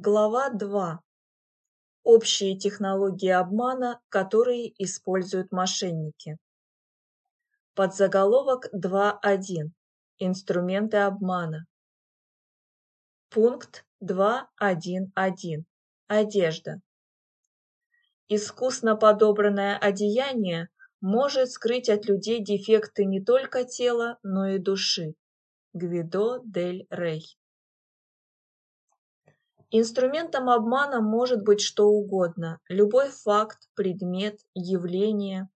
Глава 2. Общие технологии обмана, которые используют мошенники. Подзаголовок 2.1. Инструменты обмана. Пункт 2.1.1. Одежда. Искусно подобранное одеяние может скрыть от людей дефекты не только тела, но и души. Гвидо дель Рей. Инструментом обмана может быть что угодно, любой факт, предмет, явление.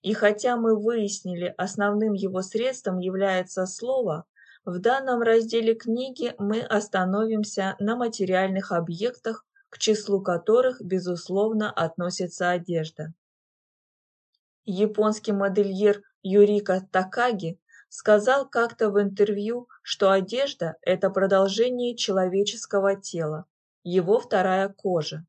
И хотя мы выяснили, основным его средством является слово, в данном разделе книги мы остановимся на материальных объектах, к числу которых, безусловно, относится одежда. Японский модельер Юрика Такаги сказал как-то в интервью, что одежда – это продолжение человеческого тела, его вторая кожа.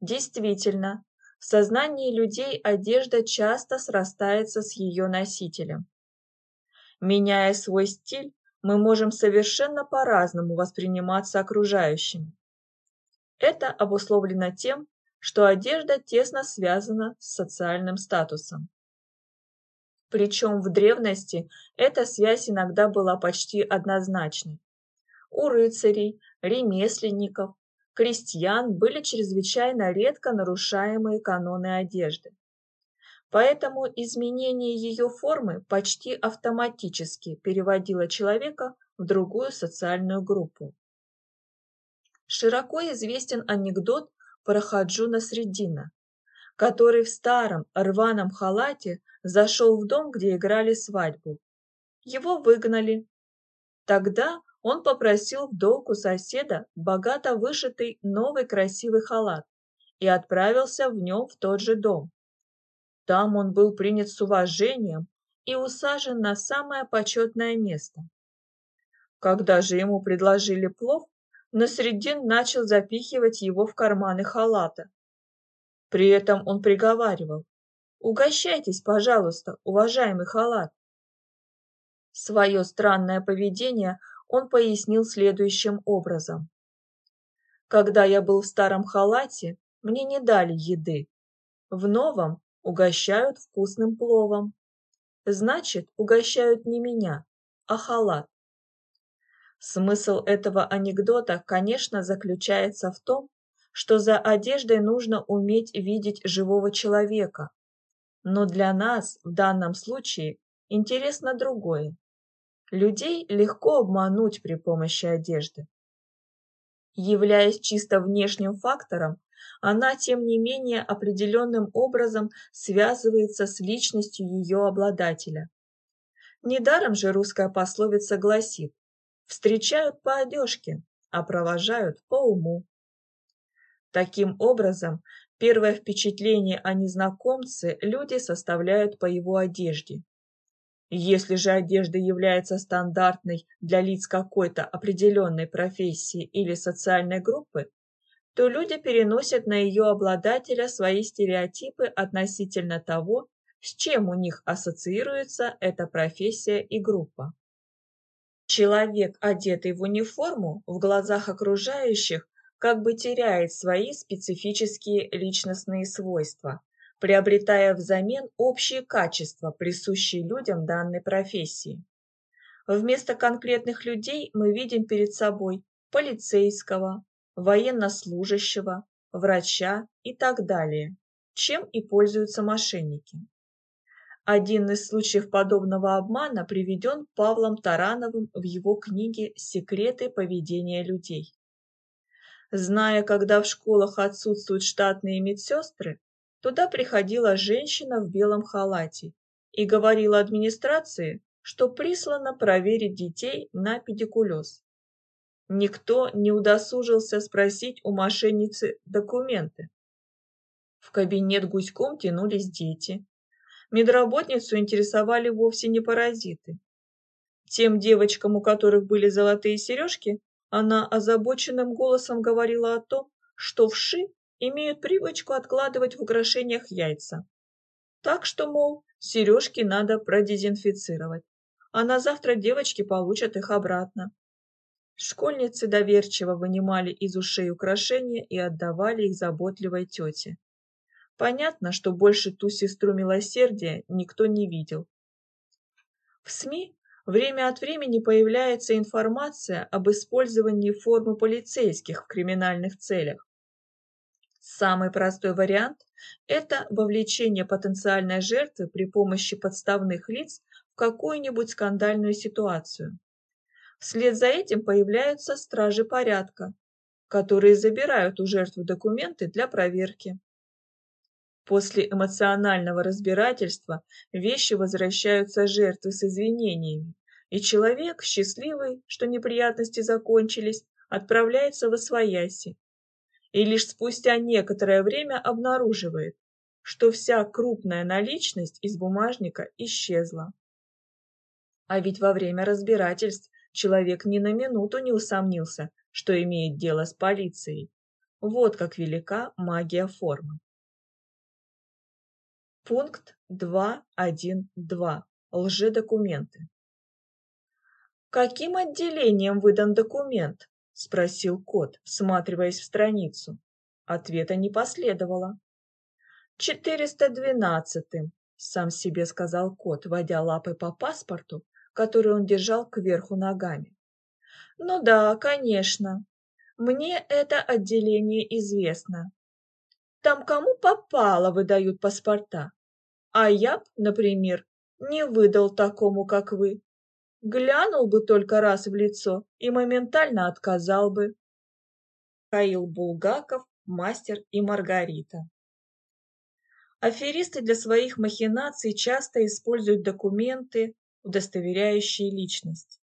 Действительно, в сознании людей одежда часто срастается с ее носителем. Меняя свой стиль, мы можем совершенно по-разному восприниматься окружающими. Это обусловлено тем, что одежда тесно связана с социальным статусом. Причем в древности эта связь иногда была почти однозначной. У рыцарей, ремесленников, крестьян были чрезвычайно редко нарушаемые каноны одежды. Поэтому изменение ее формы почти автоматически переводило человека в другую социальную группу. Широко известен анекдот про Хаджуна Средина, который в старом рваном халате зашел в дом, где играли свадьбу. Его выгнали. Тогда он попросил в долг у соседа богато вышитый новый красивый халат и отправился в нем в тот же дом. Там он был принят с уважением и усажен на самое почетное место. Когда же ему предложили плов, Насреддин начал запихивать его в карманы халата. При этом он приговаривал «Угощайтесь, пожалуйста, уважаемый халат». Свое странное поведение он пояснил следующим образом. Когда я был в старом халате, мне не дали еды. В новом угощают вкусным пловом. Значит, угощают не меня, а халат. Смысл этого анекдота, конечно, заключается в том, что за одеждой нужно уметь видеть живого человека. Но для нас в данном случае интересно другое. Людей легко обмануть при помощи одежды. Являясь чисто внешним фактором, она, тем не менее, определенным образом связывается с личностью ее обладателя. Недаром же русская пословица гласит «встречают по одежке, а провожают по уму». Таким образом, первое впечатление о незнакомце люди составляют по его одежде. Если же одежда является стандартной для лиц какой-то определенной профессии или социальной группы, то люди переносят на ее обладателя свои стереотипы относительно того, с чем у них ассоциируется эта профессия и группа. Человек, одетый в униформу, в глазах окружающих как бы теряет свои специфические личностные свойства, приобретая взамен общие качества, присущие людям данной профессии. Вместо конкретных людей мы видим перед собой полицейского, военнослужащего, врача и так далее, чем и пользуются мошенники. Один из случаев подобного обмана приведен Павлом Тарановым в его книге «Секреты поведения людей». Зная, когда в школах отсутствуют штатные медсестры, туда приходила женщина в белом халате и говорила администрации, что прислана проверить детей на педикулез. Никто не удосужился спросить у мошенницы документы. В кабинет гуськом тянулись дети. Медработницу интересовали вовсе не паразиты. Тем девочкам, у которых были золотые сережки, она озабоченным голосом говорила о том, что вши имеют привычку откладывать в украшениях яйца. Так что, мол, сережки надо продезинфицировать, а на завтра девочки получат их обратно. Школьницы доверчиво вынимали из ушей украшения и отдавали их заботливой тете. Понятно, что больше ту сестру милосердия никто не видел. В СМИ время от времени появляется информация об использовании формы полицейских в криминальных целях. Самый простой вариант – это вовлечение потенциальной жертвы при помощи подставных лиц в какую-нибудь скандальную ситуацию. Вслед за этим появляются стражи порядка, которые забирают у жертвы документы для проверки. После эмоционального разбирательства вещи возвращаются жертве с извинениями, и человек, счастливый, что неприятности закончились, отправляется в Освояси. И лишь спустя некоторое время обнаруживает, что вся крупная наличность из бумажника исчезла. А ведь во время разбирательств человек ни на минуту не усомнился, что имеет дело с полицией. Вот как велика магия формы. Пункт 2.1.2. Лжедокументы. «Каким отделением выдан документ?» – спросил кот, всматриваясь в страницу. Ответа не последовало. «Четыреста двенадцатым», – сам себе сказал кот, водя лапой по паспорту, который он держал кверху ногами. «Ну да, конечно. Мне это отделение известно. Там кому попало выдают паспорта. А я например, не выдал такому, как вы. Глянул бы только раз в лицо и моментально отказал бы. Каил Булгаков, мастер и Маргарита. Аферисты для своих махинаций часто используют документы, удостоверяющие личность.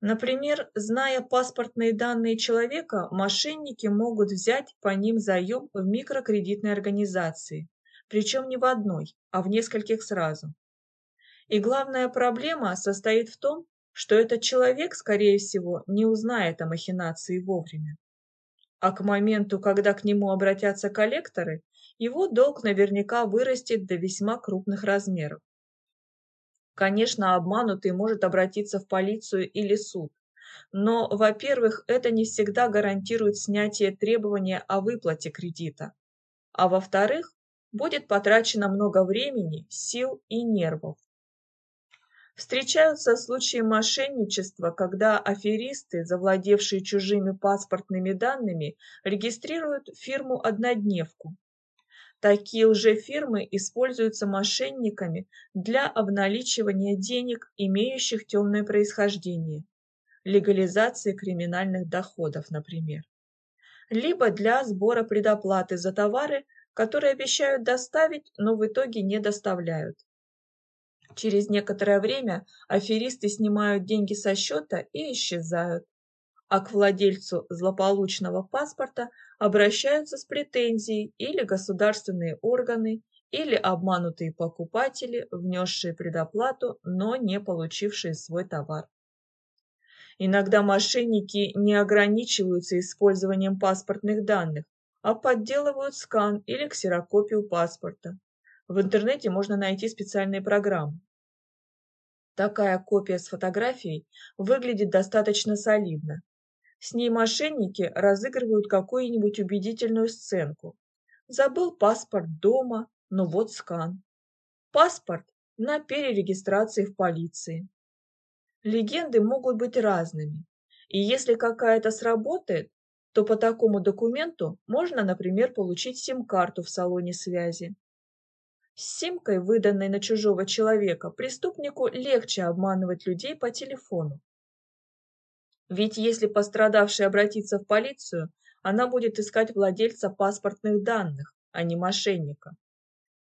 Например, зная паспортные данные человека, мошенники могут взять по ним заем в микрокредитной организации, причем не в одной, а в нескольких сразу. И главная проблема состоит в том, что этот человек, скорее всего, не узнает о махинации вовремя. А к моменту, когда к нему обратятся коллекторы, его долг наверняка вырастет до весьма крупных размеров. Конечно, обманутый может обратиться в полицию или суд, но, во-первых, это не всегда гарантирует снятие требования о выплате кредита, а во-вторых, будет потрачено много времени, сил и нервов. Встречаются случаи мошенничества, когда аферисты, завладевшие чужими паспортными данными, регистрируют фирму-однодневку. Такие лжефирмы используются мошенниками для обналичивания денег, имеющих темное происхождение, легализации криминальных доходов, например, либо для сбора предоплаты за товары, которые обещают доставить, но в итоге не доставляют. Через некоторое время аферисты снимают деньги со счета и исчезают, а к владельцу злополучного паспорта обращаются с претензией или государственные органы, или обманутые покупатели, внесшие предоплату, но не получившие свой товар. Иногда мошенники не ограничиваются использованием паспортных данных, а подделывают скан или ксерокопию паспорта. В интернете можно найти специальные программы. Такая копия с фотографией выглядит достаточно солидно. С ней мошенники разыгрывают какую-нибудь убедительную сценку. Забыл паспорт дома, но вот скан. Паспорт на перерегистрации в полиции. Легенды могут быть разными. И если какая-то сработает, то по такому документу можно, например, получить сим-карту в салоне связи. С симкой, выданной на чужого человека, преступнику легче обманывать людей по телефону. Ведь если пострадавший обратится в полицию, она будет искать владельца паспортных данных, а не мошенника.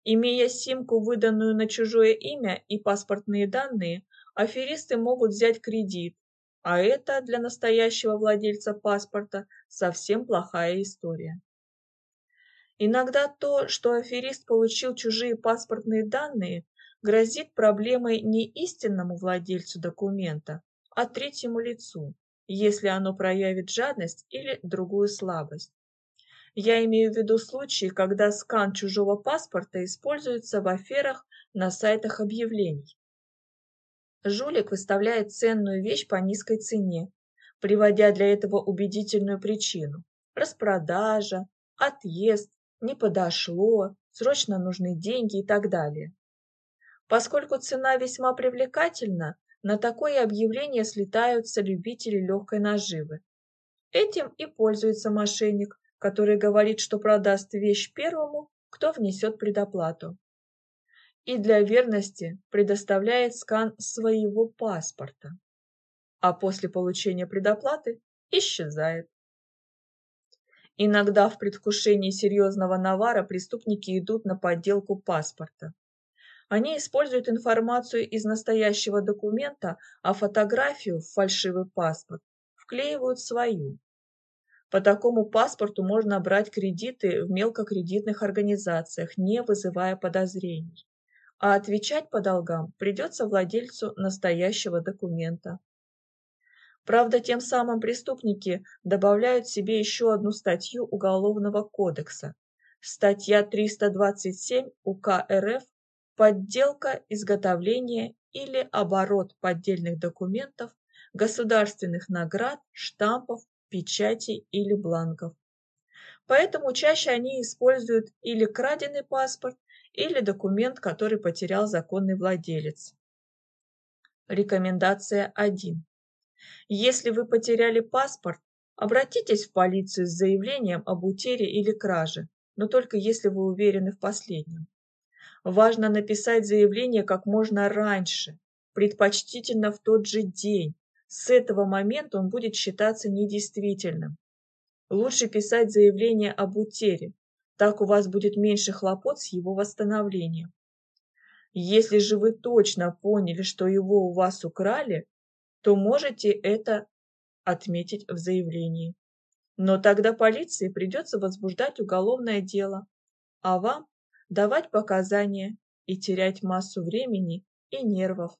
Имея симку, выданную на чужое имя и паспортные данные, аферисты могут взять кредит, а это для настоящего владельца паспорта совсем плохая история. Иногда то, что аферист получил чужие паспортные данные, грозит проблемой не истинному владельцу документа, а третьему лицу, если оно проявит жадность или другую слабость. Я имею в виду случаи, когда скан чужого паспорта используется в аферах на сайтах объявлений. Жулик выставляет ценную вещь по низкой цене, приводя для этого убедительную причину – распродажа, отъезд, не подошло, срочно нужны деньги и так далее. Поскольку цена весьма привлекательна, на такое объявление слетаются любители легкой наживы. Этим и пользуется мошенник, который говорит, что продаст вещь первому, кто внесет предоплату. И для верности предоставляет скан своего паспорта, а после получения предоплаты исчезает. Иногда в предвкушении серьезного навара преступники идут на подделку паспорта. Они используют информацию из настоящего документа, а фотографию в фальшивый паспорт вклеивают свою. По такому паспорту можно брать кредиты в мелкокредитных организациях, не вызывая подозрений. А отвечать по долгам придется владельцу настоящего документа. Правда, тем самым преступники добавляют себе еще одну статью Уголовного кодекса. Статья 327 УК РФ «Подделка, изготовление или оборот поддельных документов, государственных наград, штампов, печатей или бланков». Поэтому чаще они используют или краденый паспорт, или документ, который потерял законный владелец. Рекомендация 1. Если вы потеряли паспорт, обратитесь в полицию с заявлением об утере или краже, но только если вы уверены в последнем. Важно написать заявление как можно раньше, предпочтительно в тот же день. С этого момента он будет считаться недействительным. Лучше писать заявление об утере, так у вас будет меньше хлопот с его восстановлением. Если же вы точно поняли, что его у вас украли, то можете это отметить в заявлении. Но тогда полиции придется возбуждать уголовное дело, а вам давать показания и терять массу времени и нервов.